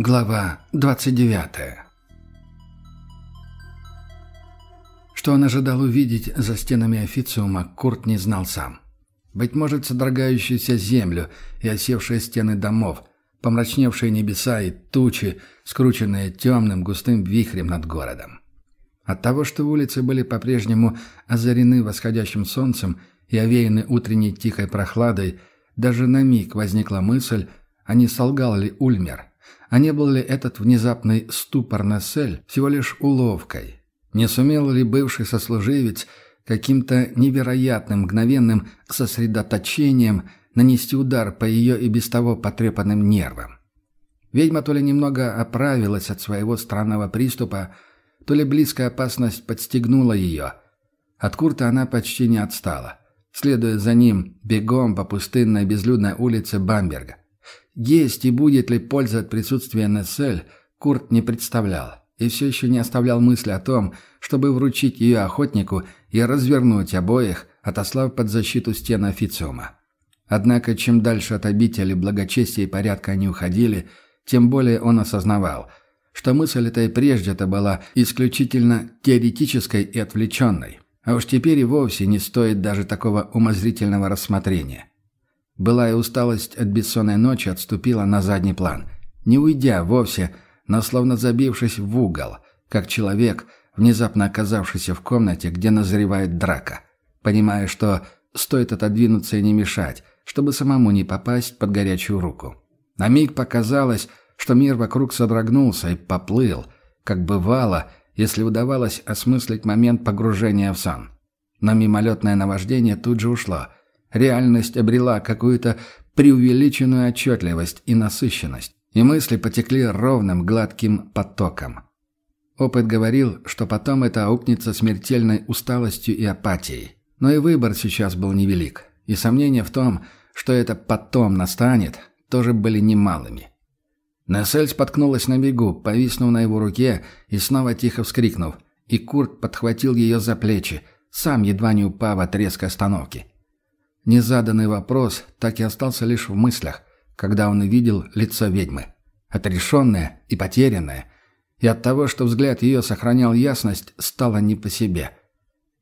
Глава 29 Что он ожидал увидеть за стенами официума, Курт не знал сам. Быть может, содрогающуюся землю и осевшие стены домов, помрачневшие небеса и тучи, скрученные темным густым вихрем над городом. От того, что улицы были по-прежнему озарены восходящим солнцем и овеяны утренней тихой прохладой, даже на миг возникла мысль, а не солгал ли Ульмер, а не был ли этот внезапный ступор на сель всего лишь уловкой? Не сумел ли бывший сослуживец каким-то невероятным мгновенным сосредоточением нанести удар по ее и без того потрепанным нервам? Ведьма то ли немного оправилась от своего странного приступа, то ли близкая опасность подстегнула ее. От Курта она почти не отстала, следуя за ним бегом по пустынной безлюдной улице Бамберга. Есть и будет ли польза от присутствия НСЛ, Курт не представлял и все еще не оставлял мысли о том, чтобы вручить ее охотнику и развернуть обоих, отослав под защиту стен официума. Однако, чем дальше от обители благочестия и порядка они уходили, тем более он осознавал, что мысль эта и прежде-то была исключительно теоретической и отвлеченной, а уж теперь и вовсе не стоит даже такого умозрительного рассмотрения. Былая усталость от бессонной ночи отступила на задний план, не уйдя вовсе, но словно забившись в угол, как человек, внезапно оказавшийся в комнате, где назревает драка, понимая, что стоит отодвинуться и не мешать, чтобы самому не попасть под горячую руку. На миг показалось, что мир вокруг содрогнулся и поплыл, как бывало, если удавалось осмыслить момент погружения в сон. Но мимолетное наваждение тут же ушло – Реальность обрела какую-то преувеличенную отчетливость и насыщенность, и мысли потекли ровным, гладким потоком. Опыт говорил, что потом это аукнется смертельной усталостью и апатией. Но и выбор сейчас был невелик, и сомнения в том, что это потом настанет, тоже были немалыми. Нессель споткнулась на бегу, повиснув на его руке и снова тихо вскрикнув, и Курт подхватил ее за плечи, сам едва не упав от резкой остановки. Незаданный вопрос так и остался лишь в мыслях, когда он увидел лицо ведьмы. Отрешенное и потерянное. И от того, что взгляд ее сохранял ясность, стало не по себе.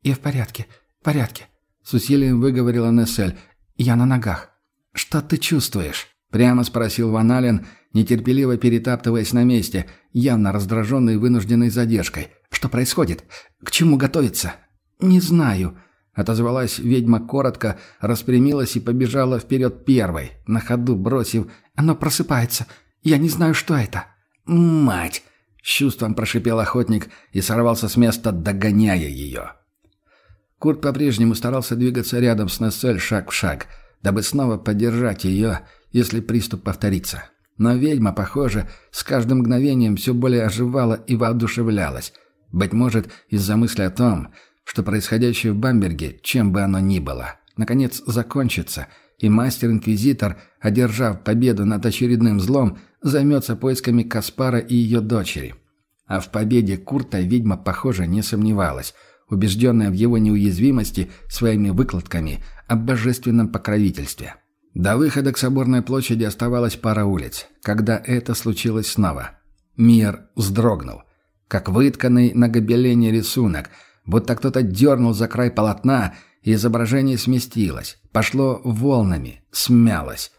«Я в порядке, в порядке», — с усилием выговорила Нессель. «Я на ногах». «Что ты чувствуешь?» — прямо спросил Ван Ален, нетерпеливо перетаптываясь на месте, явно раздраженный вынужденной задержкой. «Что происходит? К чему готовиться?» «Не знаю», Отозвалась ведьма коротко, распрямилась и побежала вперед первой, на ходу бросив «Оно просыпается! Я не знаю, что это!» «Мать!» — с чувством прошипел охотник и сорвался с места, догоняя ее. Курт по-прежнему старался двигаться рядом с Нессель шаг в шаг, дабы снова поддержать ее, если приступ повторится. Но ведьма, похоже, с каждым мгновением все более оживала и воодушевлялась. Быть может, из-за мысли о том, что происходящее в Бамберге, чем бы оно ни было, наконец закончится, и мастер-инквизитор, одержав победу над очередным злом, займется поисками Каспара и ее дочери. А в победе Курта ведьма, похоже, не сомневалась, убежденная в его неуязвимости своими выкладками о божественном покровительстве. До выхода к Соборной площади оставалась пара улиц, когда это случилось снова. Мир вздрогнул, как вытканный на гобелене рисунок – будто кто-то дернул за край полотна, и изображение сместилось, пошло волнами, смялось.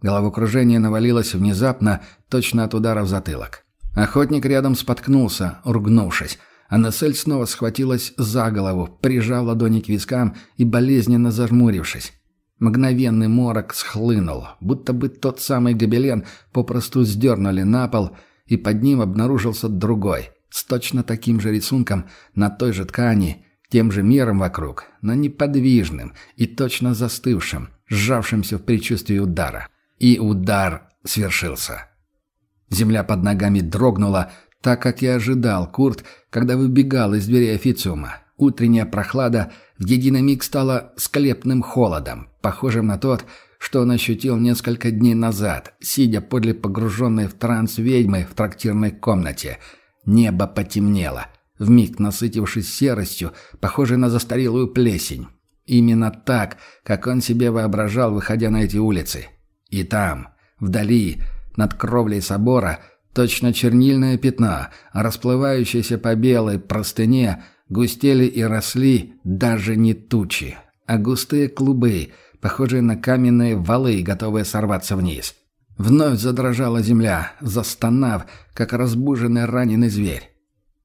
Головокружение навалилось внезапно, точно от удара в затылок. Охотник рядом споткнулся, ругнувшись, а Нессель снова схватилась за голову, прижав ладони к вискам и болезненно зажмурившись. Мгновенный морок схлынул, будто бы тот самый гобелен попросту сдернули на пол, и под ним обнаружился другой, с точно таким же рисунком на той же ткани, тем же миром вокруг, но неподвижным и точно застывшим, сжавшимся в предчувствии удара. И удар свершился. Земля под ногами дрогнула, так как и ожидал Курт, когда выбегал из двери официума. Утренняя прохлада в единый миг стала склепным холодом, похожим на тот, что он ощутил несколько дней назад, сидя подле погруженной в транс ведьмы в трактирной комнате – Небо потемнело, вмиг насытившись серостью, похожей на застарелую плесень. Именно так, как он себе воображал, выходя на эти улицы. И там, вдали, над кровлей собора, Точно чернильное пятно, расплывающееся по белой простыне, густели и росли даже не тучи, а густые клубы, похожие на каменные валы, готовые сорваться вниз. Вновь задрожала земля, застонав, как разбуженный раненый зверь.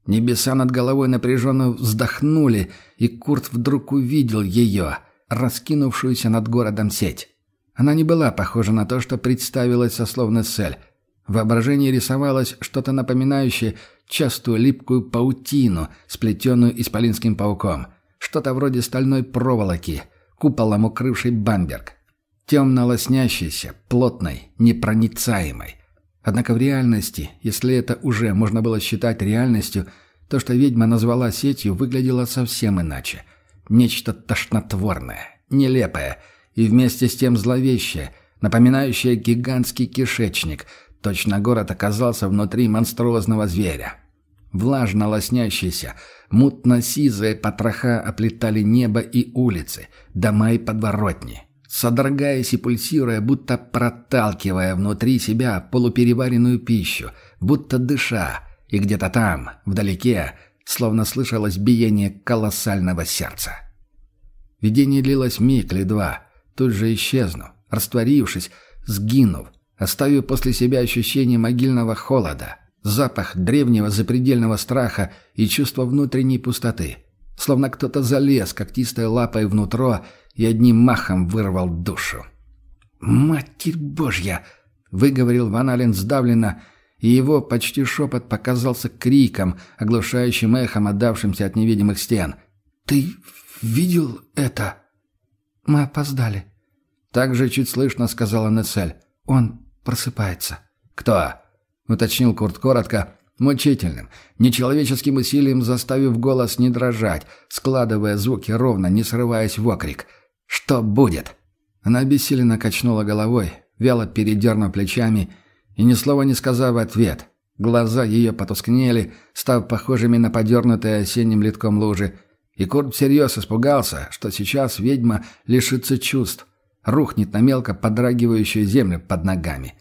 Небеса над головой напряженно вздохнули, и Курт вдруг увидел ее, раскинувшуюся над городом сеть. Она не была похожа на то, что представилась сословно Сель. В воображении рисовалось что-то напоминающее частую липкую паутину, сплетенную исполинским пауком. Что-то вроде стальной проволоки, куполом укрывшей бамберг. Темно-лоснящейся, плотной, непроницаемой. Однако в реальности, если это уже можно было считать реальностью, то, что ведьма назвала сетью, выглядело совсем иначе. Нечто тошнотворное, нелепое и вместе с тем зловещее, напоминающее гигантский кишечник. Точно город оказался внутри монструозного зверя. Влажно лоснящиеся, мутно-сизые потроха оплетали небо и улицы, дома и подворотни содрогаясь и пульсируя, будто проталкивая внутри себя полупереваренную пищу, будто дыша, и где-то там, вдалеке, словно слышалось биение колоссального сердца. Видение длилось миг или два, тут же исчезнув, растворившись, сгинув, оставив после себя ощущение могильного холода, запах древнего запредельного страха и чувство внутренней пустоты, словно кто-то залез когтистой лапой внутрь и одним махом вырвал душу. «Матерь Божья!» — выговорил Ван Ален сдавленно, и его почти шепот показался криком, оглушающим эхом, отдавшимся от невидимых стен. «Ты видел это?» «Мы опоздали», — так же чуть слышно сказала Нессель. «Он просыпается». «Кто?» — уточнил Курт коротко, мучительным, нечеловеческим усилием заставив голос не дрожать, складывая звуки ровно, не срываясь в окрик — «Что будет?» Она обессиленно качнула головой, вяло передернув плечами и ни слова не сказав ответ. Глаза ее потускнели, став похожими на подернутые осенним литком лужи, и Курт всерьез испугался, что сейчас ведьма лишится чувств, рухнет на мелко подрагивающую землю под ногами.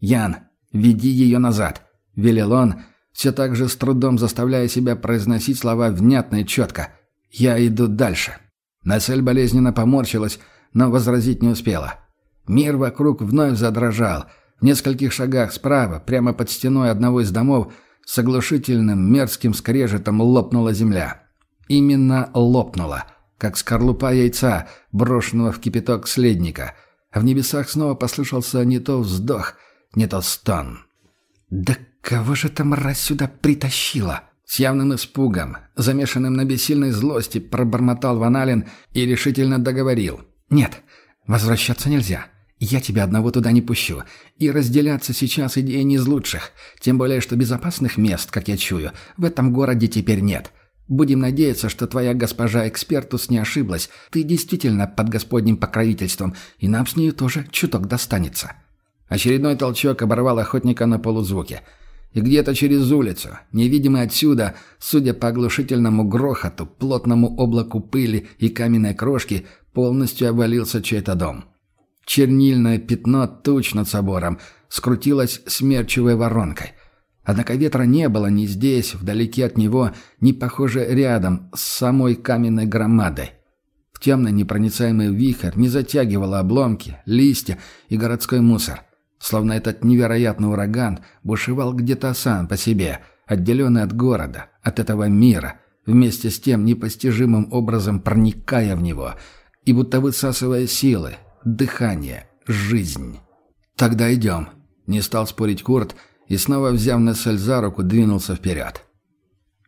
«Ян, веди ее назад!» — велел он, все так же с трудом заставляя себя произносить слова внятно и четко. «Я иду дальше». Насель болезненно поморщилась, но возразить не успела. Мир вокруг вновь задрожал. В нескольких шагах справа, прямо под стеной одного из домов, с оглушительным мерзким скрежетом лопнула земля. Именно лопнула, как скорлупа яйца, брошенного в кипяток следника. В небесах снова послышался не то вздох, не то стон. «Да кого же там мразь сюда притащила?» С явным испугом, замешанным на бессильной злости, пробормотал Ваналин и решительно договорил. «Нет, возвращаться нельзя. Я тебя одного туда не пущу. И разделяться сейчас идея не из лучших. Тем более, что безопасных мест, как я чую, в этом городе теперь нет. Будем надеяться, что твоя госпожа Экспертус не ошиблась. Ты действительно под господним покровительством, и нам с нею тоже чуток достанется». Очередной толчок оборвал охотника на полузвуке – и где-то через улицу, невидимый отсюда, судя по оглушительному грохоту, плотному облаку пыли и каменной крошки, полностью обвалился чей-то дом. Чернильное пятно туч над собором скрутилось смерчевой воронкой. Однако ветра не было ни здесь, вдалеке от него, ни, похоже, рядом с самой каменной громадой. В темный непроницаемый вихрь не затягивало обломки, листья и городской мусор. Словно этот невероятный ураган бушевал где-то сам по себе, отделенный от города, от этого мира, вместе с тем непостижимым образом проникая в него и будто высасывая силы, дыхание, жизнь. «Тогда идем», — не стал спорить Курт и снова, взяв Нессель за руку, двинулся вперед.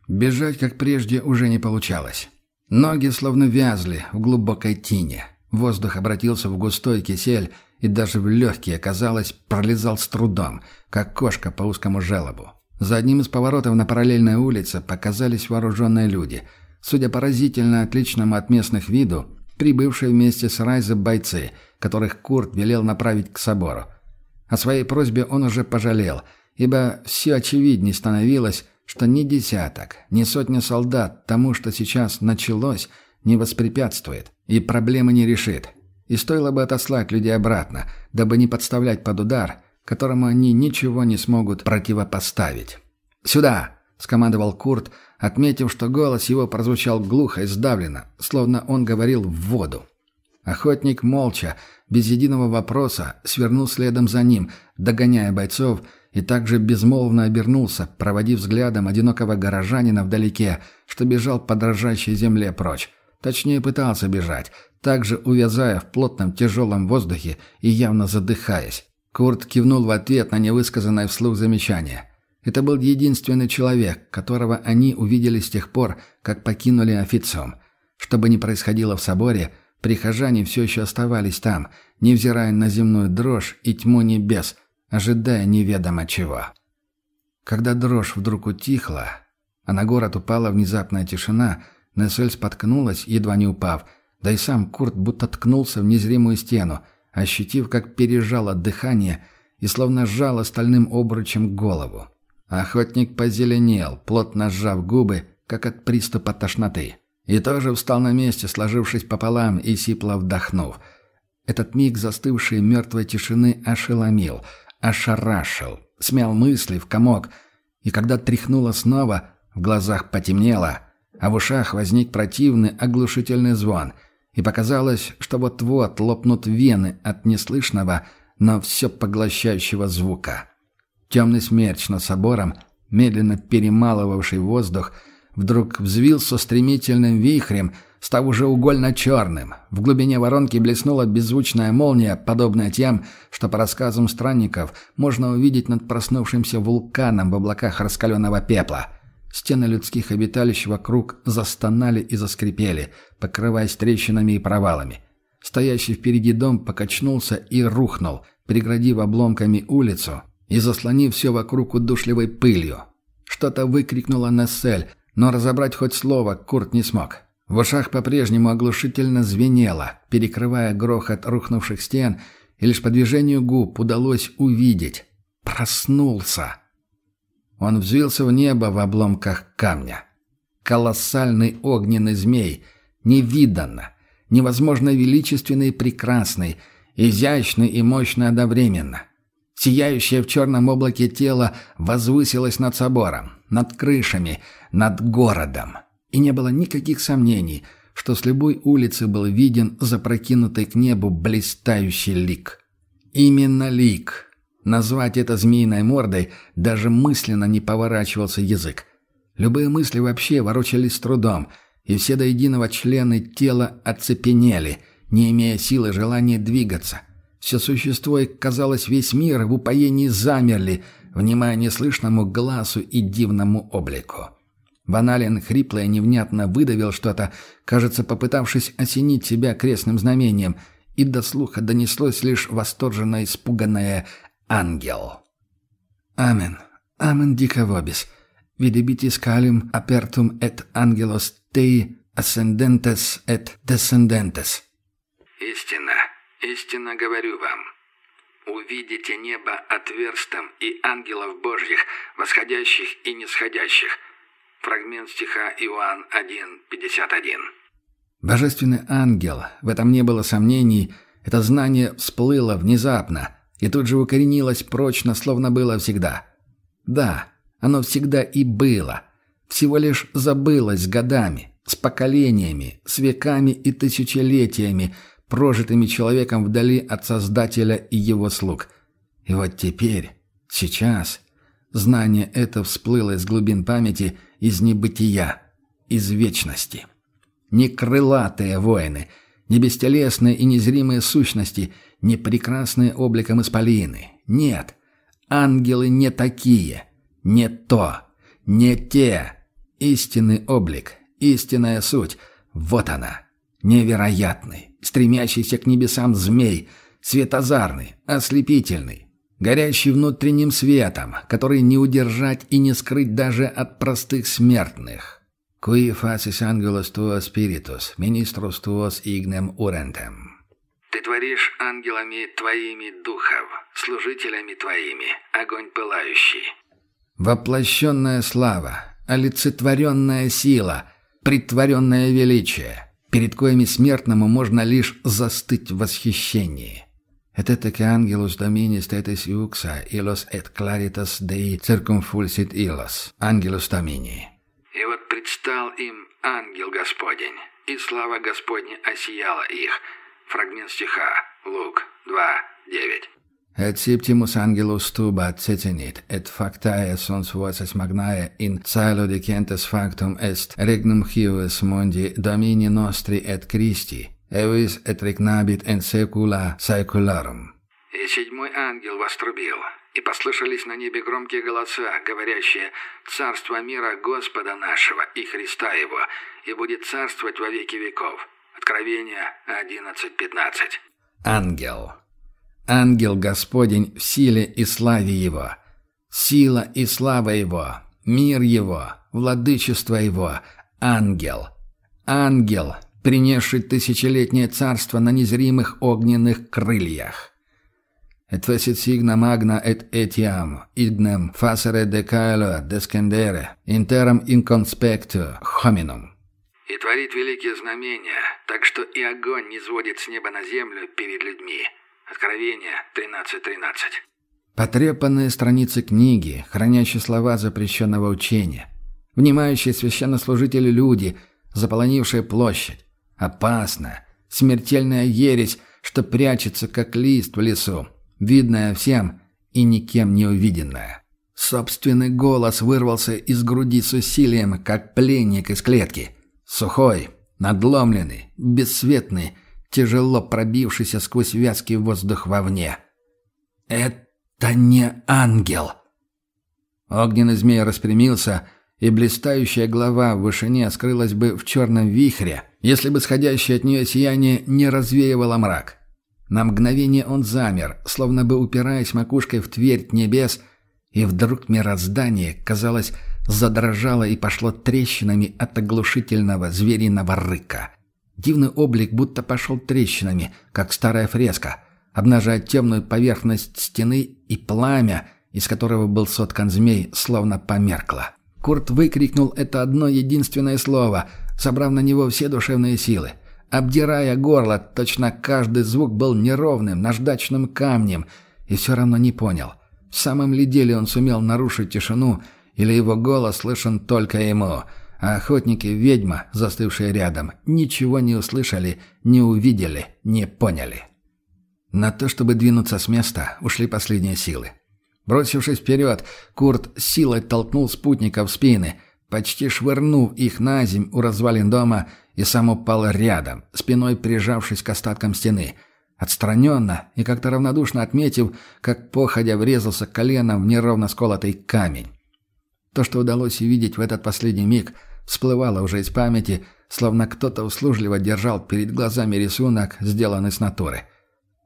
Бежать, как прежде, уже не получалось. Ноги словно вязли в глубокой тине. Воздух обратился в густой кисель, и даже в легкие, казалось, пролезал с трудом, как кошка по узкому желобу. За одним из поворотов на параллельной улице показались вооруженные люди. Судя поразительно отличному от местных виду, прибывшие вместе с Райзе бойцы, которых Курт велел направить к собору. О своей просьбе он уже пожалел, ибо все очевиднее становилось, что ни десяток, ни сотня солдат тому, что сейчас началось, не воспрепятствует и проблемы не решит. И стоило бы отослать людей обратно, дабы не подставлять под удар, которому они ничего не смогут противопоставить. «Сюда!» — скомандовал Курт, отметив, что голос его прозвучал глухо и сдавленно, словно он говорил в воду. Охотник молча, без единого вопроса, свернул следом за ним, догоняя бойцов, и также безмолвно обернулся, проводив взглядом одинокого горожанина вдалеке, что бежал по дрожащей земле прочь. Точнее, пытался бежать, также увязая в плотном тяжелом воздухе и явно задыхаясь. Курт кивнул в ответ на невысказанное вслух замечание. Это был единственный человек, которого они увидели с тех пор, как покинули официум. Что бы ни происходило в соборе, прихожане все еще оставались там, невзирая на земную дрожь и тьму небес, ожидая неведомо чего. Когда дрожь вдруг утихла, а на город упала внезапная тишина, Нессель споткнулась, едва не упав, да и сам Курт будто ткнулся в незримую стену, ощутив, как пережало дыхание и словно сжало стальным обручем голову. Охотник позеленел, плотно сжав губы, как от приступа тошноты. И тоже встал на месте, сложившись пополам и сипло вдохнув. Этот миг застывшей мертвой тишины ошеломил, ошарашил, смял мысли в комок. И когда тряхнуло снова, в глазах потемнело, а в ушах возник противный оглушительный звон. И показалось, что вот-вот лопнут вены от неслышного, но все поглощающего звука. Темный смерч над собором, медленно перемалывавший воздух, вдруг взвился стремительным вихрем, став уже угольно-черным. В глубине воронки блеснула беззвучная молния, подобная тем, что по рассказам странников можно увидеть над проснувшимся вулканом в облаках раскаленного пепла. Стены людских обиталищ вокруг застонали и заскрипели, покрываясь трещинами и провалами. Стоящий впереди дом покачнулся и рухнул, преградив обломками улицу, и заслонив все вокруг удушливой пылью. Что-то выкрикнула Нессель, но разобрать хоть слово Курт не смог. В ушах по-прежнему оглушительно звенело, перекрывая грохот рухнувших стен, и лишь по движению губ удалось увидеть. Проснулся. Он взвился в небо в обломках камня. Колоссальный огненный змей, невиданно, невозможно величественный и прекрасный, изящный и мощный одновременно. Сияющее в черном облаке тело возвысилось над собором, над крышами, над городом. И не было никаких сомнений, что с любой улицы был виден запрокинутый к небу блистающий лик. Именно лик. Назвать это змеиной мордой даже мысленно не поворачивался язык. Любые мысли вообще ворочались с трудом, и все до единого члены тела оцепенели, не имея силы желания двигаться. Все существо и, казалось, весь мир в упоении замерли, внимая неслышному глазу и дивному облику. Ваналин хрипло и невнятно выдавил что-то, кажется, попытавшись осенить себя крестным знамением, и до слуха донеслось лишь восторженно испуганное «Ангел». «Амен. Амен дико вобис. Видебитис калим апертум эт ангелос тей ascendentes et descendentes». «Истина. Истинно говорю вам, увидите небо отверстым и ангелов Божьих, восходящих и нисходящих. Фрагмент стиха Иоанн 1.51. Божественный ангел, в этом не было сомнений, это знание всплыло внезапно и тут же укоренилось прочно, словно было всегда. Да, оно всегда и было, всего лишь забылось годами, с поколениями, с веками и тысячелетиями, прожитыми человеком вдали от Создателя и его слуг. И вот теперь, сейчас, знание это всплыло из глубин памяти, из небытия, из вечности. Не крылатые воины, не бестелесные и незримые сущности, не прекрасные обликом исполины. Нет, ангелы не такие, не то, не те. Истинный облик, истинная суть, вот она, невероятный стремящийся к небесам змей, светозарный, ослепительный, горящий внутренним светом, который не удержать и не скрыть даже от простых смертных. «Qui facis angelus tuos spiritus, ministrus tuos ignem urentем». «Ты творишь ангелами твоими духов, служителями твоими, огонь пылающий». Воплощенная слава, олицетворенная сила, притворенное величие – перед коими смертному можно лишь застыть в восхищении. et ette angelus dominis tetis iuxa illos et claritas Dei circumfulsit illos, angelus domini. И вот предстал им ангел Господень, и слава Господня осияла их. Фрагмент стиха. Лук 2, 9. Et septimus angelus tubat cecenit, et factae sunt voces magnae in caelo dicentes factum est regnum hius mundi domini nostri et Christi, evis et regnabit in secula saecularum. И седьмой ангел вострубил, и послышались на небе громкие голоса, говорящие «Царство мира Господа нашего и Христа Его, и будет царствовать во веки веков». Откровение 11.15. Ангел. Ангел Господень в силе и славе Его. Сила и слава Его. Мир Его. Владычество Его. Ангел. Ангел, принесший тысячелетнее царство на незримых огненных крыльях. Et facit signa magna et etiam, idnem facere decaelo descendere, interam inconspectu hominum. И творит великие знамения, так что и огонь не сводит с неба на землю перед людьми. Откровение 13.13. Потрепанные страницы книги, хранящие слова запрещенного учения. Внимающие священнослужители люди, заполонившие площадь. Опасная, смертельная ересь, что прячется, как лист в лесу, видная всем и никем не увиденная. Собственный голос вырвался из груди с усилием, как пленник из клетки. Сухой, надломленный, бесцветный, тяжело пробившийся сквозь вязкий воздух вовне. «Это не ангел!» Огненный змей распрямился, и блистающая голова в вышине скрылась бы в черном вихре, если бы сходящее от нее сияние не развеивало мрак. На мгновение он замер, словно бы упираясь макушкой в твердь небес, и вдруг мироздание, казалось, задрожало и пошло трещинами от оглушительного звериного рыка. Дивный облик будто пошел трещинами, как старая фреска, обнажая темную поверхность стены и пламя, из которого был соткан змей, словно померкло. Курт выкрикнул это одно единственное слово, собрав на него все душевные силы. Обдирая горло, точно каждый звук был неровным, наждачным камнем, и все равно не понял, в самом ли деле он сумел нарушить тишину, или его голос слышен только ему — а охотники-ведьма, застывшие рядом, ничего не услышали, не увидели, не поняли. На то, чтобы двинуться с места, ушли последние силы. Бросившись вперед, Курт силой толкнул спутников в спины, почти швырнув их на земь у развалин дома, и сам упал рядом, спиной прижавшись к остаткам стены. Отстраненно и как-то равнодушно отметив, как походя врезался коленом в неровно сколотый камень. То, что удалось увидеть в этот последний миг – всплывало уже из памяти, словно кто-то услужливо держал перед глазами рисунок, сделанный с натуры.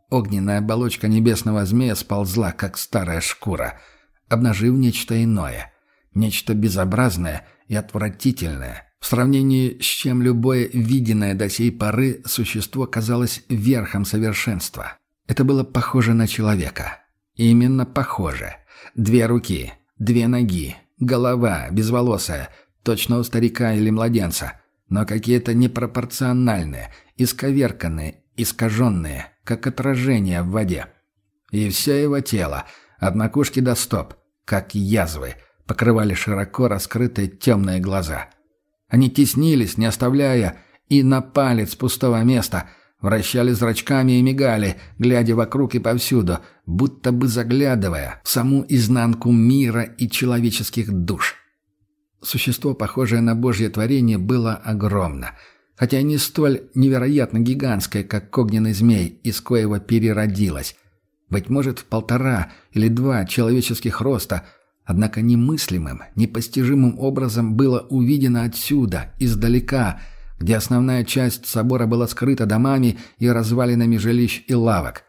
Огненная оболочка небесного змея сползла, как старая шкура, обнажив нечто иное, нечто безобразное и отвратительное, в сравнении с чем любое виденное до сей поры существо казалось верхом совершенства. Это было похоже на человека. Именно похоже. Две руки, две ноги, голова, безволосая — точно у старика или младенца, но какие-то непропорциональные, исковерканные, искаженные, как отражение в воде. И все его тело, от макушки до стоп, как язвы, покрывали широко раскрытые темные глаза. Они теснились, не оставляя, и на палец пустого места вращали зрачками и мигали, глядя вокруг и повсюду, будто бы заглядывая в саму изнанку мира и человеческих душ. Существо, похожее на божье творение, было огромно, хотя не столь невероятно гигантское, как огненный змей, из коего переродилось. Быть может, в полтора или два человеческих роста, однако немыслимым, непостижимым образом было увидено отсюда, издалека, где основная часть собора была скрыта домами и развалинами жилищ и лавок.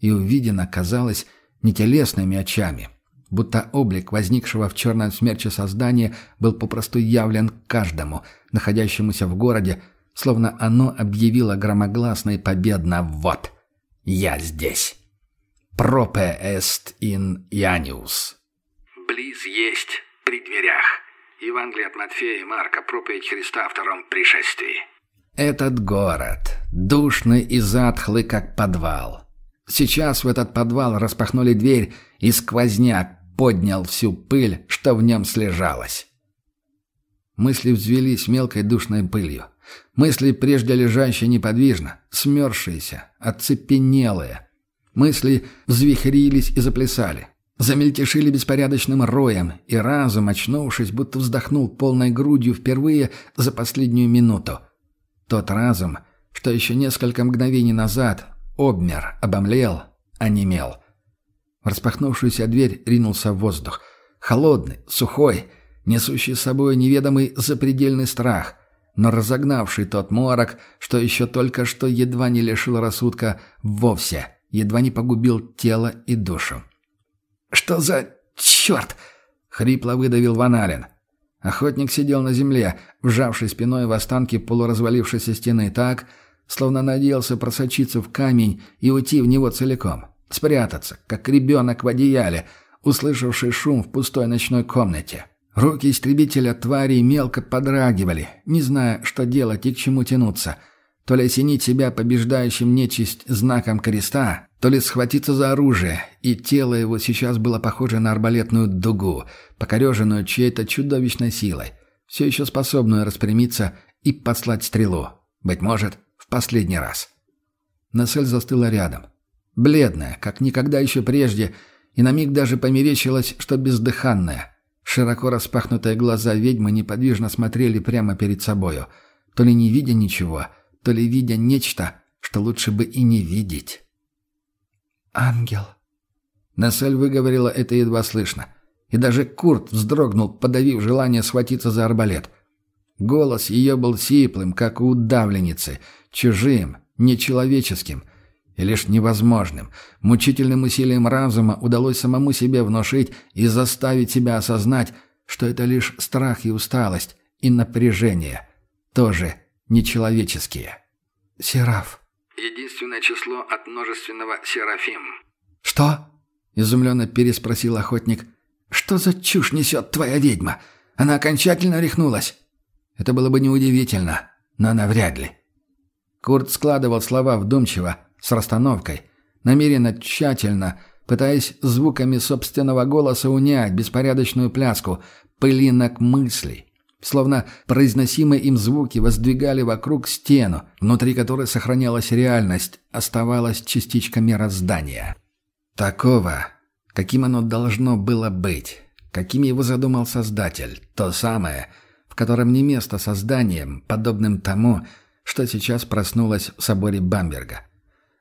И увидено, казалось, не телесными очами – будто облик возникшего в черном смерче создания был попросту явлен каждому, находящемуся в городе, словно оно объявило громогласно и победно «Вот! Я здесь!» «Пропе эст ин Яниус!» «Близ есть, при дверях!» Евангелие от Матфея и Марка, проповедь Христа о втором пришествии. Этот город, душный и затхлый, как подвал. Сейчас в этот подвал распахнули дверь, и сквозняк поднял всю пыль, что в нем слежалось. Мысли взвелись мелкой душной пылью. Мысли, прежде лежащие неподвижно, смерзшиеся, оцепенелые. Мысли взвихрились и заплясали. Замельтешили беспорядочным роем, и разум, очнувшись, будто вздохнул полной грудью впервые за последнюю минуту. Тот разум, что еще несколько мгновений назад обмер, обомлел, онемел. В распахнувшуюся дверь ринулся в воздух. Холодный, сухой, несущий с собой неведомый запредельный страх, но разогнавший тот морок, что еще только что едва не лишил рассудка вовсе, едва не погубил тело и душу. «Что за... черт!» — хрипло выдавил Ваналин. Охотник сидел на земле, вжавший спиной в останки полуразвалившейся стены так, словно надеялся просочиться в камень и уйти в него целиком. Спрятаться, как ребенок в одеяле, услышавший шум в пустой ночной комнате. Руки истребителя тварей мелко подрагивали, не зная, что делать и к чему тянуться. То ли осенить себя побеждающим нечисть знаком креста, то ли схватиться за оружие, и тело его сейчас было похоже на арбалетную дугу, покореженную чьей-то чудовищной силой, все еще способную распрямиться и послать стрелу. Быть может, в последний раз. Насель застыла рядом. Бледная, как никогда еще прежде, и на миг даже померещилось, что бездыханная. Широко распахнутые глаза ведьмы неподвижно смотрели прямо перед собою, то ли не видя ничего, то ли видя нечто, что лучше бы и не видеть. «Ангел». Насель выговорила это едва слышно. И даже Курт вздрогнул, подавив желание схватиться за арбалет. Голос ее был сиплым, как у удавленницы, чужим, нечеловеческим и лишь невозможным. Мучительным усилием разума удалось самому себе внушить и заставить себя осознать, что это лишь страх и усталость, и напряжение. Тоже нечеловеческие. «Сераф». Единственное число от множественного «серафим». «Что?» — изумленно переспросил охотник. «Что за чушь несет твоя ведьма? Она окончательно рехнулась?» Это было бы неудивительно, но навряд ли. Курт складывал слова вдумчиво, с расстановкой, намеренно тщательно, пытаясь звуками собственного голоса унять беспорядочную пляску пылинок мыслей. Словно произносимые им звуки воздвигали вокруг стену, внутри которой сохранялась реальность, оставалась частичка мироздания. Такого, каким оно должно было быть, каким его задумал Создатель, то самое, в котором не место созданием, подобным тому, что сейчас проснулось в соборе Бамберга.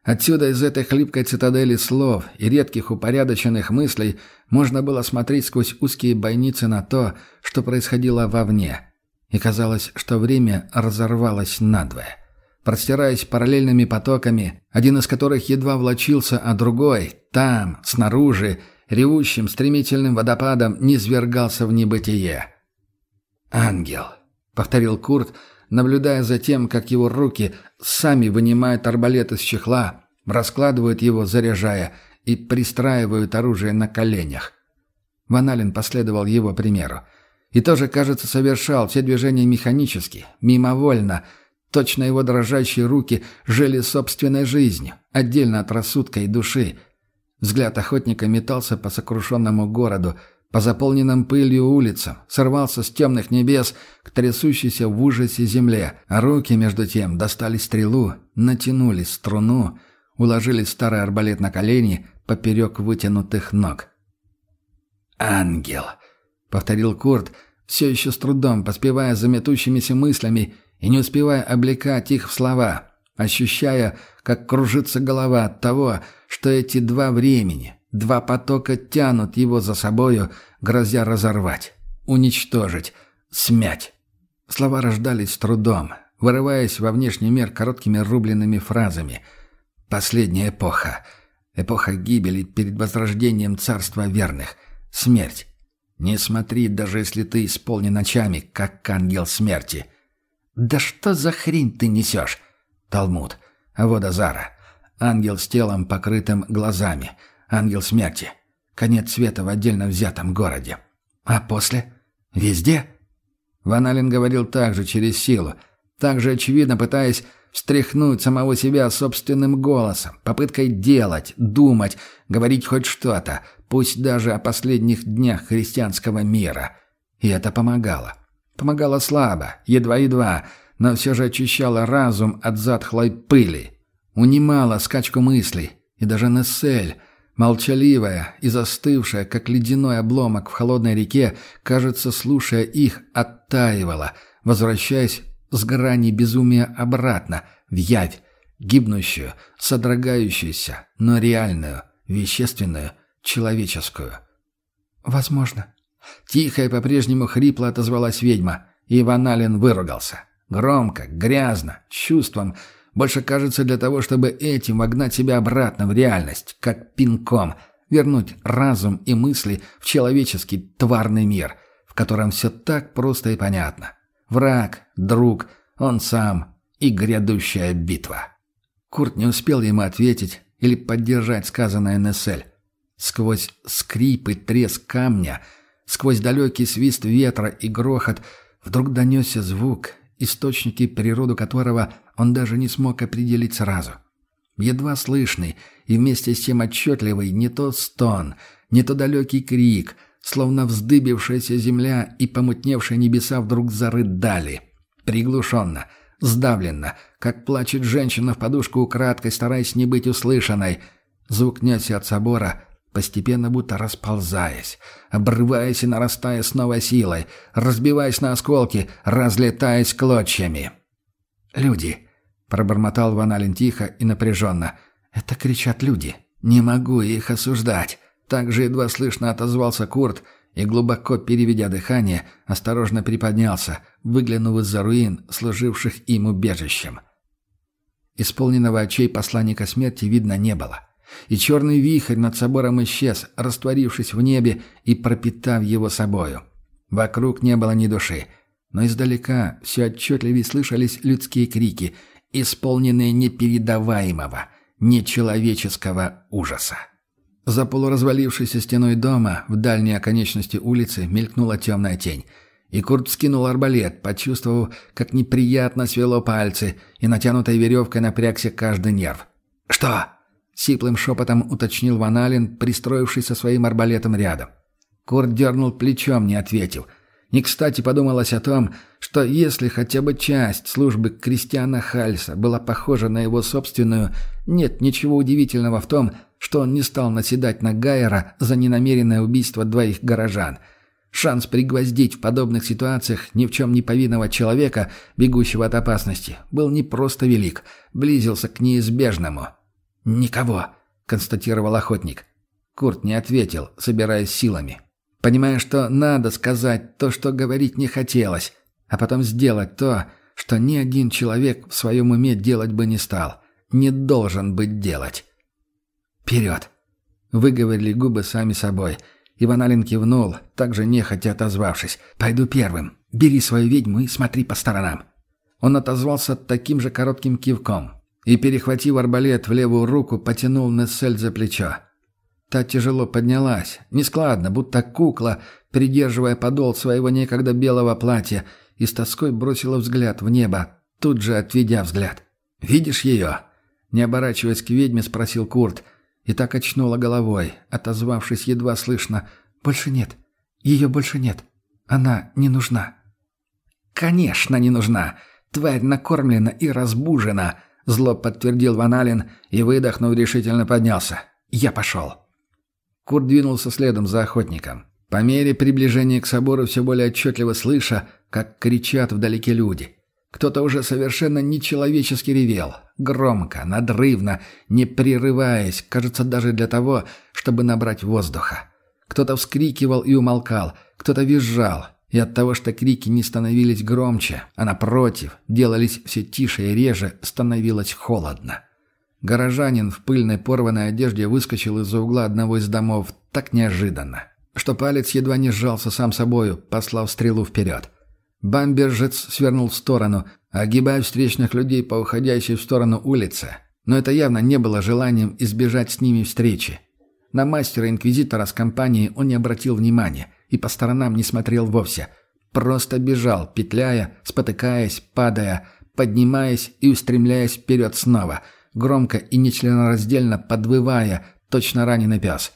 Отсюда из этой хлипкой цитадели слов и редких упорядоченных мыслей можно было смотреть сквозь узкие бойницы на то, что происходило вовне. И казалось, что время разорвалось надвое. Простираясь параллельными потоками, один из которых едва влочился, а другой, там, снаружи, ревущим стремительным водопадом низвергался в небытие. «Ангел», — повторил Курт, — наблюдая за тем, как его руки сами вынимают арбалет из чехла, раскладывают его, заряжая, и пристраивают оружие на коленях. Ваналин последовал его примеру. И тоже, кажется, совершал все движения механически, мимовольно. Точно его дрожащие руки жили собственной жизнью, отдельно от рассудка и души. Взгляд охотника метался по сокрушенному городу, по заполненным пылью улицам, сорвался с темных небес к трясущейся в ужасе земле, а руки, между тем, достали стрелу, натянули струну, уложили старый арбалет на колени поперек вытянутых ног. «Ангел!» — повторил Курт, все еще с трудом, поспевая за метущимися мыслями и не успевая облекать их в слова, ощущая, как кружится голова от того, что эти два времени, Два потока тянут его за собою, грозя разорвать, уничтожить, смять. Слова рождались с трудом, вырываясь во внешний мир короткими рубленными фразами. «Последняя эпоха. Эпоха гибели перед возрождением царства верных. Смерть. Не смотри, даже если ты исполнен ночами, как ангел смерти». «Да что за хрень ты несешь?» Талмуд. Аводазара. Ангел с телом, покрытым глазами. Ангел смерти. Конец света в отдельно взятом городе. А после? Везде? Ван Ален говорил так же, через силу, так же очевидно пытаясь встряхнуть самого себя собственным голосом, попыткой делать, думать, говорить хоть что-то, пусть даже о последних днях христианского мира. И это помогало. Помогало слабо, едва-едва, но все же очищало разум от затхлой пыли. Унимало скачку мыслей, и даже Нессель, молчаливая и застывшая, как ледяной обломок в холодной реке, кажется, слушая их, оттаивала, возвращаясь с грани безумия обратно, в явь, гибнущую, содрогающуюся, но реальную, вещественную, человеческую. «Возможно», Тихо и по-прежнему хрипло отозвалась ведьма, и Иван Ален выругался. Громко, грязно, чувством, больше кажется для того, чтобы этим вогнать себя обратно в реальность, как пинком, вернуть разум и мысли в человеческий тварный мир, в котором все так просто и понятно. Враг, друг, он сам и грядущая битва. Курт не успел ему ответить или поддержать сказанное Нессель. Сквозь скрип и треск камня – Сквозь далекий свист ветра и грохот вдруг донесся звук, источники природу которого он даже не смог определить сразу. Едва слышный и вместе с тем отчетливый не то стон, не то далекий крик, словно вздыбившаяся земля и помутневшие небеса вдруг зарыдали. Приглушенно, сдавленно, как плачет женщина в подушку украдкой, стараясь не быть услышанной. Звук несся от собора — постепенно будто расползаясь, обрываясь и нарастая с новой силой, разбиваясь на осколки, разлетаясь клочьями. «Люди!» — пробормотал Ваналин тихо и напряженно. «Это кричат люди. Не могу их осуждать!» Также едва слышно отозвался Курт и, глубоко переведя дыхание, осторожно приподнялся, выглянув из-за руин, служивших им убежищем. Исполненного очей посланника смерти видно не было и черный вихрь над собором исчез, растворившись в небе и пропитав его собою. Вокруг не было ни души, но издалека все отчетливее слышались людские крики, исполненные непередаваемого, нечеловеческого ужаса. За полуразвалившейся стеной дома в дальней оконечности улицы мелькнула темная тень, и Курт скинул арбалет, почувствовав, как неприятно свело пальцы, и натянутой веревкой напрягся каждый нерв. «Что?» Сиплым шепотом уточнил Ваналин, пристроившись со своим арбалетом рядом. Курт дернул плечом, не ответил. Не кстати подумалось о том, что если хотя бы часть службы Кристиана Хальса была похожа на его собственную, нет ничего удивительного в том, что он не стал наседать на Гайера за ненамеренное убийство двоих горожан. Шанс пригвоздить в подобных ситуациях ни в чем не повинного человека, бегущего от опасности, был не просто велик, близился к неизбежному – «Никого», — констатировал охотник. Курт не ответил, собираясь силами. Понимая, что надо сказать то, что говорить не хотелось, а потом сделать то, что ни один человек в своем уме делать бы не стал, не должен быть делать. «Вперед!» — выговорили губы сами собой. Иван Алин кивнул, также нехотя отозвавшись. «Пойду первым. Бери свою ведьму и смотри по сторонам». Он отозвался таким же коротким кивком, и, перехватив арбалет в левую руку, потянул Нессель за плечо. Та тяжело поднялась, нескладно, будто кукла, придерживая подол своего некогда белого платья, и с тоской бросила взгляд в небо, тут же отведя взгляд. «Видишь ее?» Не оборачиваясь к ведьме, спросил Курт, и так очнула головой, отозвавшись едва слышно. «Больше нет. Ее больше нет. Она не нужна». «Конечно, не нужна. Тварь накормлена и разбужена», Зло подтвердил Ван Ален и, выдохнув, решительно поднялся. «Я пошел». Курт двинулся следом за охотником. По мере приближения к собору все более отчетливо слыша, как кричат вдалеке люди. Кто-то уже совершенно нечеловечески ревел. Громко, надрывно, не прерываясь, кажется, даже для того, чтобы набрать воздуха. Кто-то вскрикивал и умолкал, кто-то визжал, и от того, что крики не становились громче, а напротив, делались все тише и реже, становилось холодно. Горожанин в пыльной порванной одежде выскочил из-за угла одного из домов так неожиданно, что палец едва не сжался сам собою, послав стрелу вперед. Бамбержец свернул в сторону, огибая встречных людей по уходящей в сторону улице, но это явно не было желанием избежать с ними встречи. На мастера-инквизитора с компанией он не обратил внимания – и по сторонам не смотрел вовсе. Просто бежал, петляя, спотыкаясь, падая, поднимаясь и устремляясь вперед снова, громко и нечленораздельно подвывая, точно раненый пес.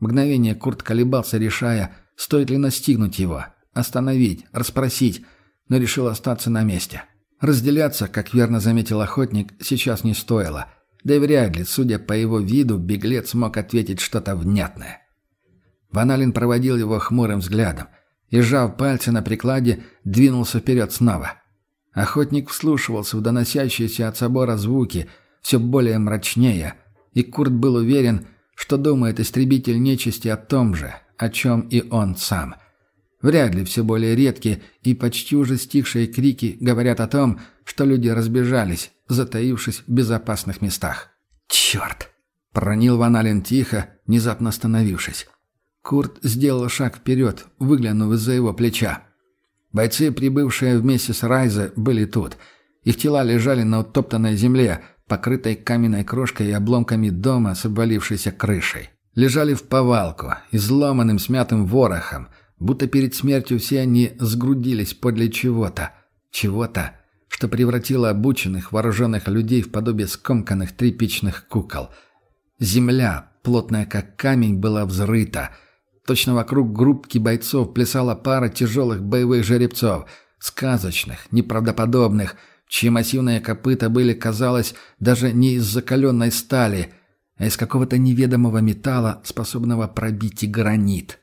Мгновение Курт колебался, решая, стоит ли настигнуть его, остановить, расспросить, но решил остаться на месте. Разделяться, как верно заметил охотник, сейчас не стоило. Да и вряд ли, судя по его виду, беглец мог ответить что-то внятное. Ваналин проводил его хмурым взглядом и, сжав пальцы на прикладе, двинулся вперед снова. Охотник вслушивался в доносящиеся от собора звуки, все более мрачнее, и Курт был уверен, что думает истребитель нечисти о том же, о чем и он сам. Вряд ли все более редкие и почти уже стихшие крики говорят о том, что люди разбежались, затаившись в безопасных местах. «Черт!» — проронил Ваналин тихо, внезапно остановившись. Курт сделал шаг вперед, выглянув из-за его плеча. Бойцы, прибывшие вместе с Райзе, были тут. Их тела лежали на утоптанной земле, покрытой каменной крошкой и обломками дома с обвалившейся крышей. Лежали в повалку, изломанным смятым ворохом, будто перед смертью все они сгрудились подле чего-то. Чего-то, что превратило обученных, вооруженных людей в подобие скомканных тряпичных кукол. Земля, плотная как камень, была взрыта. Точно вокруг группки бойцов плясала пара тяжелых боевых жеребцов, сказочных, неправдоподобных, чьи массивные копыта были, казалось, даже не из закаленной стали, а из какого-то неведомого металла, способного пробить и гранит.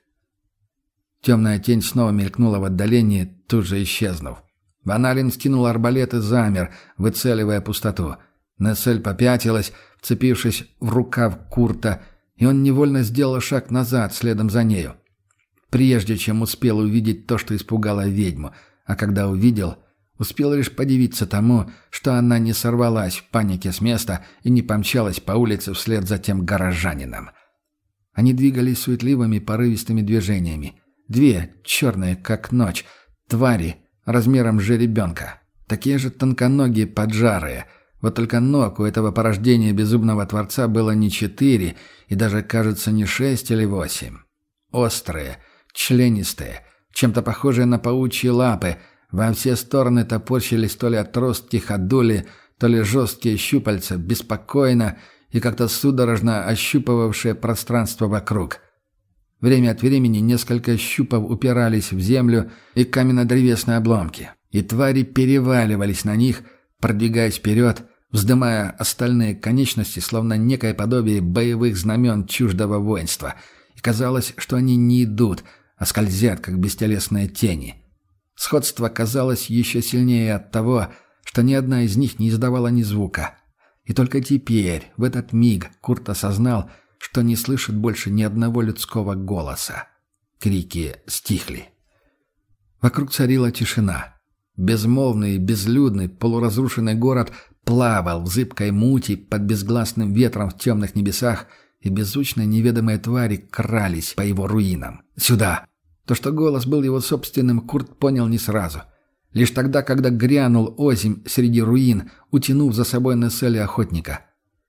Темная тень снова мелькнула в отдалении, тут же исчезнув. Ваналин скинул арбалет и замер, выцеливая пустоту. Нессель попятилась, вцепившись в рукав Курта, и он невольно сделал шаг назад следом за нею. Прежде чем успел увидеть то, что испугало ведьму, а когда увидел, успел лишь подивиться тому, что она не сорвалась в панике с места и не помчалась по улице вслед за тем горожанином. Они двигались суетливыми порывистыми движениями. Две, черные, как ночь, твари — размером же ребенка. Такие же тонконогие поджарые. Вот только ног у этого порождения безумного Творца было не четыре, и даже, кажется, не шесть или восемь. Острые, членистые, чем-то похожие на паучьи лапы, во все стороны топорщились то ли отростки ходули, то ли жесткие щупальца, беспокойно и как-то судорожно ощупывавшие пространство вокруг. Время от времени несколько щупов упирались в землю и каменно-древесные обломки, и твари переваливались на них, продвигаясь вперед, вздымая остальные конечности, словно некое подобие боевых знамен чуждого воинства. И казалось, что они не идут, а скользят, как бестелесные тени. Сходство казалось еще сильнее от того, что ни одна из них не издавала ни звука. И только теперь, в этот миг, Курт осознал — что не слышит больше ни одного людского голоса. Крики стихли. Вокруг царила тишина. Безмолвный, безлюдный, полуразрушенный город плавал в зыбкой мути под безгласным ветром в темных небесах, и беззвучные неведомые твари крались по его руинам. «Сюда!» То, что голос был его собственным, Курт понял не сразу. Лишь тогда, когда грянул озимь среди руин, утянув за собой Несселя охотника.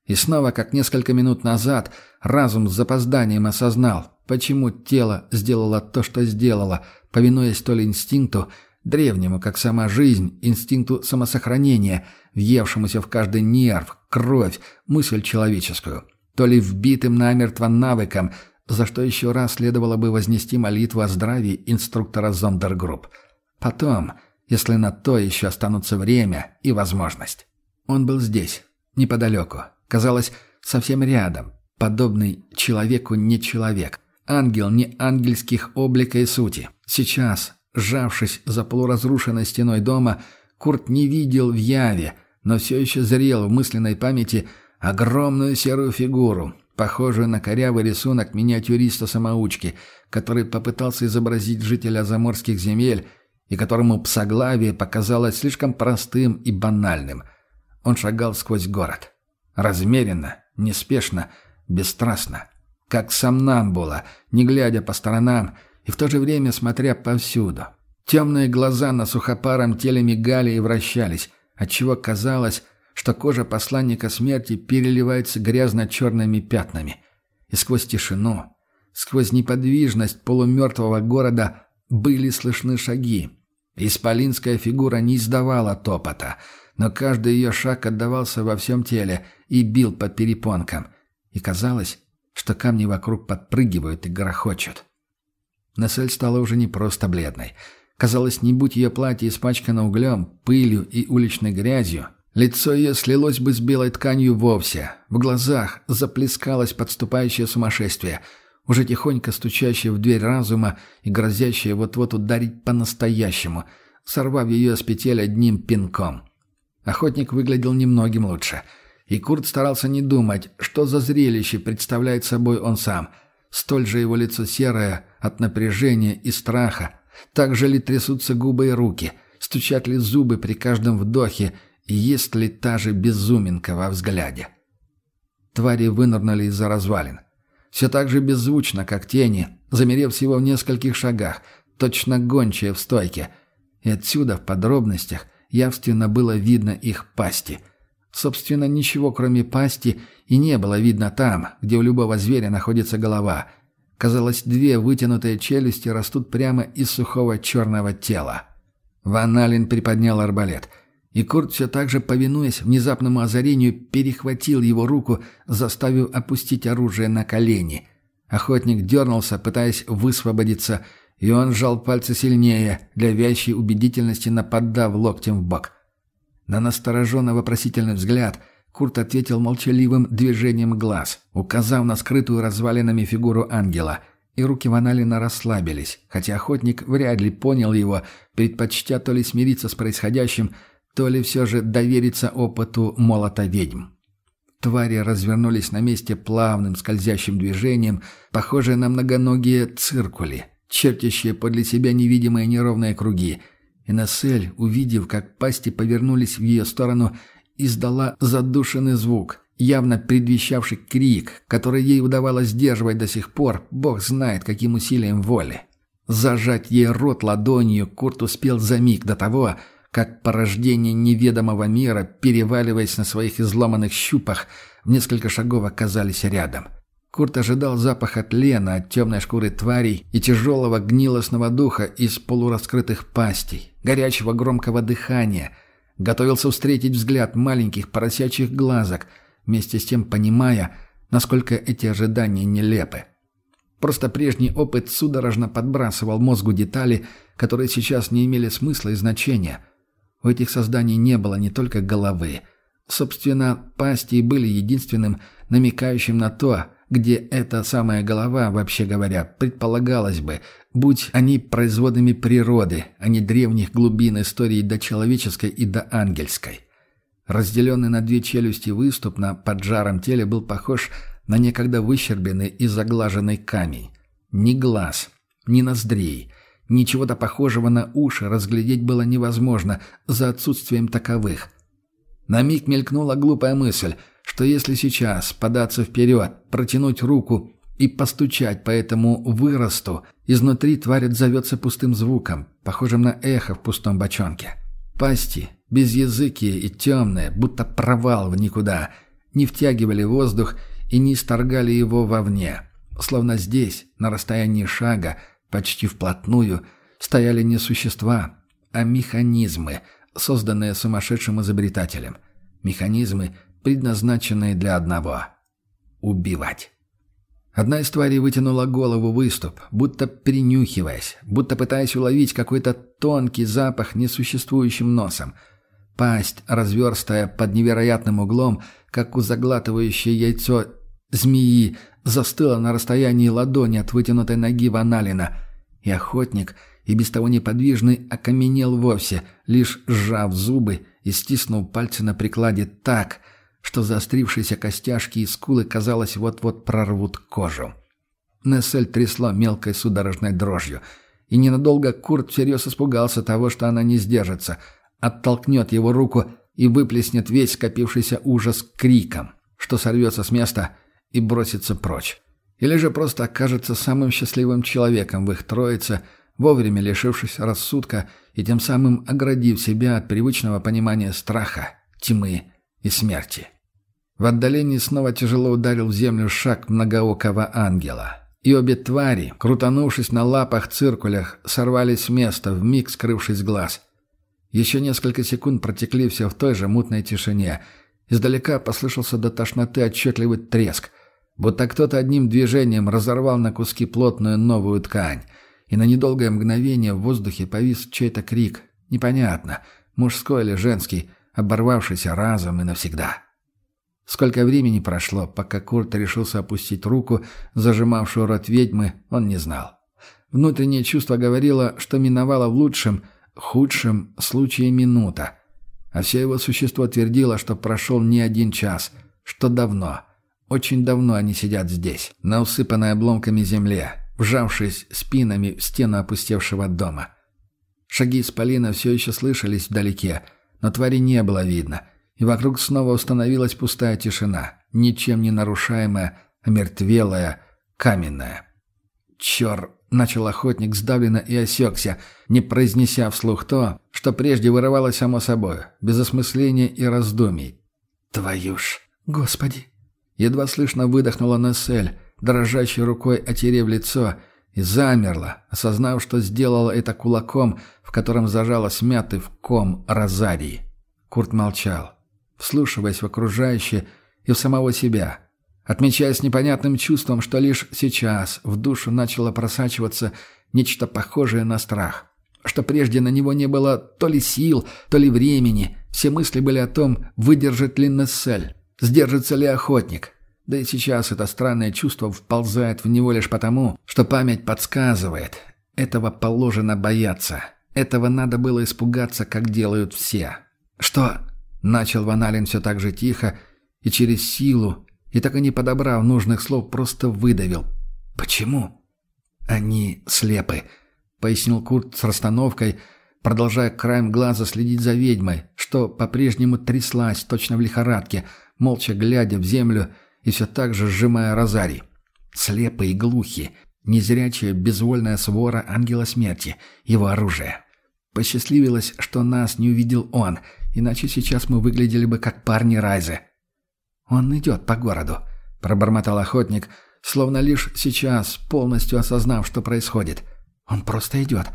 И снова, как несколько минут назад, разум с запозданием осознал, почему тело сделало то, что сделало, повинуясь то ли инстинкту, древнему, как сама жизнь, инстинкту самосохранения, въевшемуся в каждый нерв, кровь, мысль человеческую, то ли вбитым намертво навыком, за что еще раз следовало бы вознести молитву о здравии инструктора Зондергрупп. Потом, если на то еще останутся время и возможность. Он был здесь, неподалеку, Казалось, совсем рядом. Подобный человеку не человек. Ангел не ангельских облика и сути. Сейчас, сжавшись за полуразрушенной стеной дома, Курт не видел в яве, но все еще зрел в мысленной памяти огромную серую фигуру, похожую на корявый рисунок миниатюриста-самоучки, который попытался изобразить жителя заморских земель и которому псоглавие показалось слишком простым и банальным. Он шагал сквозь город. Размеренно, неспешно, бесстрастно. Как сомнамбула, не глядя по сторонам и в то же время смотря повсюду. Темные глаза на сухопаром теле мигали и вращались, отчего казалось, что кожа посланника смерти переливается грязно-черными пятнами. И сквозь тишину, сквозь неподвижность полумертвого города были слышны шаги. Исполинская фигура не издавала топота, но каждый ее шаг отдавался во всем теле и бил под перепонкам. И казалось, что камни вокруг подпрыгивают и грохочут. Нессель стала уже не просто бледной. Казалось, не будь ее платье испачкано углем, пылью и уличной грязью, лицо ее слилось бы с белой тканью вовсе. В глазах заплескалось подступающее сумасшествие, уже тихонько стучащее в дверь разума и грозящее вот-вот ударить по-настоящему, сорвав ее с петель одним пинком. Охотник выглядел немногим лучше, и Курт старался не думать, что за зрелище представляет собой он сам. Столь же его лицо серое от напряжения и страха, так же ли трясутся губы и руки, стучат ли зубы при каждом вдохе, есть ли та же безуминка во взгляде. Твари вынырнули из-за развалин. Все так же беззвучно, как тени, замерев всего в нескольких шагах, точно гончие в стойке. И отсюда, в подробностях, явственно было видно их пасти. Собственно, ничего кроме пасти и не было видно там, где у любого зверя находится голова — Казалось, две вытянутые челюсти растут прямо из сухого черного тела. Ван Ален приподнял арбалет. И Курт, все так же повинуясь внезапному озарению, перехватил его руку, заставив опустить оружие на колени. Охотник дернулся, пытаясь высвободиться, и он сжал пальцы сильнее, для вящей убедительности нападав локтем в бок. На настороженно вопросительный взгляд – Курт ответил молчаливым движением глаз, указав на скрытую развалинами фигуру ангела, и руки Ваналина расслабились, хотя охотник вряд ли понял его, предпочтя то ли смириться с происходящим, то ли все же довериться опыту молота ведьм. Твари развернулись на месте плавным скользящим движением, похожие на многоногие циркули, чертящие подле себя невидимые неровные круги. И Насель, увидев, как пасти повернулись в ее сторону, издала задушенный звук, явно предвещавший крик, который ей удавалось сдерживать до сих пор, бог знает каким усилием воли. Зажать ей рот ладонью Курт успел за миг до того, как порождение неведомого мира, переваливаясь на своих изломанных щупах, в несколько шагов оказались рядом. Курт ожидал запаха тлена от темной шкуры тварей и тяжелого гнилостного духа из полураскрытых пастей, горячего громкого дыхания — Готовился встретить взгляд маленьких поросячьих глазок, вместе с тем понимая, насколько эти ожидания нелепы. Просто прежний опыт судорожно подбрасывал мозгу детали, которые сейчас не имели смысла и значения. У этих созданий не было не только головы. Собственно, пасти были единственным, намекающим на то, где эта самая голова, вообще говоря, предполагалось бы, будь они производными природы, а не древних глубин истории до человеческой и до ангельской. Разделенный на две челюсти выступ на поджаром теле был похож на некогда выщербленный и заглаженный камень. Ни глаз, ни ноздрей, ничего-то похожего на уши разглядеть было невозможно за отсутствием таковых. На миг мелькнула глупая мысль – что если сейчас податься вперед, протянуть руку и постучать по этому выросту, изнутри тварь отзовется пустым звуком, похожим на эхо в пустом бочонке. Пасти, безязыкие и темные, будто провал в никуда, не втягивали воздух и не исторгали его вовне. Словно здесь, на расстоянии шага, почти вплотную, стояли не существа, а механизмы, созданные сумасшедшим изобретателем. Механизмы, предназначенные для одного — убивать. Одна из тварей вытянула голову выступ, будто принюхиваясь, будто пытаясь уловить какой-то тонкий запах несуществующим носом. Пасть, разверстая под невероятным углом, как у заглатывающей яйцо змеи, застыла на расстоянии ладони от вытянутой ноги Ваналина, и охотник, и без того неподвижный, окаменел вовсе, лишь сжав зубы и стиснув пальцы на прикладе так — что заострившиеся костяшки и скулы, казалось, вот-вот прорвут кожу. Нессель трясло мелкой судорожной дрожью, и ненадолго Курт всерьез испугался того, что она не сдержится, оттолкнет его руку и выплеснет весь скопившийся ужас криком, что сорвется с места и бросится прочь. Или же просто окажется самым счастливым человеком в их троице, вовремя лишившись рассудка и тем самым оградив себя от привычного понимания страха, тьмы и смерти. В отдалении снова тяжело ударил в землю шаг многоокого ангела. и обе твари, крутанувшись на лапах-циркулях, сорвались с места, вмиг скрывшись глаз. Еще несколько секунд протекли все в той же мутной тишине. Издалека послышался до тошноты отчетливый треск, будто кто-то одним движением разорвал на куски плотную новую ткань. И на недолгое мгновение в воздухе повис чей-то крик. Непонятно, мужской или женский, оборвавшийся разом и навсегда. Сколько времени прошло, пока Курт решился опустить руку, зажимавшую рот ведьмы, он не знал. Внутреннее чувство говорило, что миновало в лучшем, худшем случае минута. А все его существо твердило, что прошел не один час, что давно, очень давно они сидят здесь, на усыпанной обломками земле, вжавшись спинами в стену опустевшего дома. Шаги Исполина все еще слышались вдалеке, но твари не было видно — и вокруг снова установилась пустая тишина, ничем не нарушаемая, омертвелая, каменная. «Чёр!» — начал охотник сдавленно и осекся, не произнеся вслух то, что прежде вырывалось само собой, без осмысления и раздумий. «Твою ж! Господи!» Едва слышно выдохнула Нессель, дрожащей рукой отерев лицо, и замерла, осознав, что сделала это кулаком, в котором зажала смятый в ком розарий. Курт молчал вслушиваясь в окружающее и в самого себя, отмечая с непонятным чувством, что лишь сейчас в душу начало просачиваться нечто похожее на страх, что прежде на него не было то ли сил, то ли времени, все мысли были о том, выдержит ли Нессель, сдержится ли охотник. Да и сейчас это странное чувство вползает в него лишь потому, что память подсказывает. Этого положено бояться. Этого надо было испугаться, как делают все. Что Начал Ваналин все так же тихо и через силу, и так и не подобрав нужных слов, просто выдавил. «Почему?» «Они слепы», — пояснил Курт с расстановкой, продолжая краем глаза следить за ведьмой, что по-прежнему тряслась точно в лихорадке, молча глядя в землю и все так же сжимая розарий. Слепы и глухи, незрячая безвольная свора ангела смерти, его оружие. Посчастливилось, что нас не увидел он — Иначе сейчас мы выглядели бы как парни Райзы. «Он идет по городу», — пробормотал охотник, словно лишь сейчас, полностью осознав, что происходит. «Он просто идет,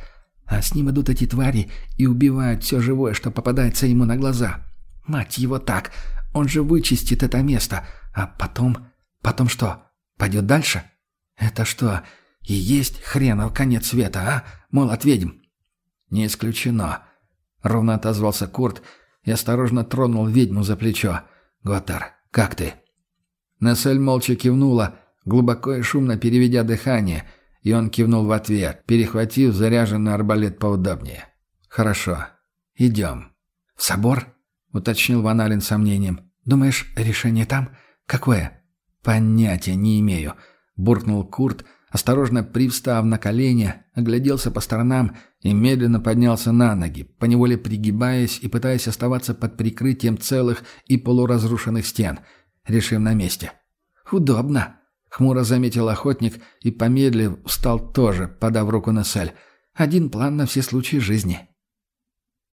а с ним идут эти твари и убивают все живое, что попадается ему на глаза. Мать его так, он же вычистит это место, а потом... Потом что, пойдет дальше? Это что, и есть хренов конец света, а? Мол, от ведьм?» «Не исключено», — ровно отозвался Курт, — и осторожно тронул ведьму за плечо. «Готтер, как ты?» Нессель молча кивнула, глубоко и шумно переведя дыхание, и он кивнул в ответ, перехватив заряженный арбалет поудобнее. «Хорошо. Идем». «В собор?» — уточнил Ваналин сомнением. «Думаешь, решение там? Какое?» «Понятия не имею», — буркнул Курт, — осторожно привстав на колени, огляделся по сторонам и медленно поднялся на ноги, поневоле пригибаясь и пытаясь оставаться под прикрытием целых и полуразрушенных стен, решив на месте. «Удобно», — хмуро заметил охотник и, помедлив, встал тоже, подав руку на сель. «Один план на все случаи жизни».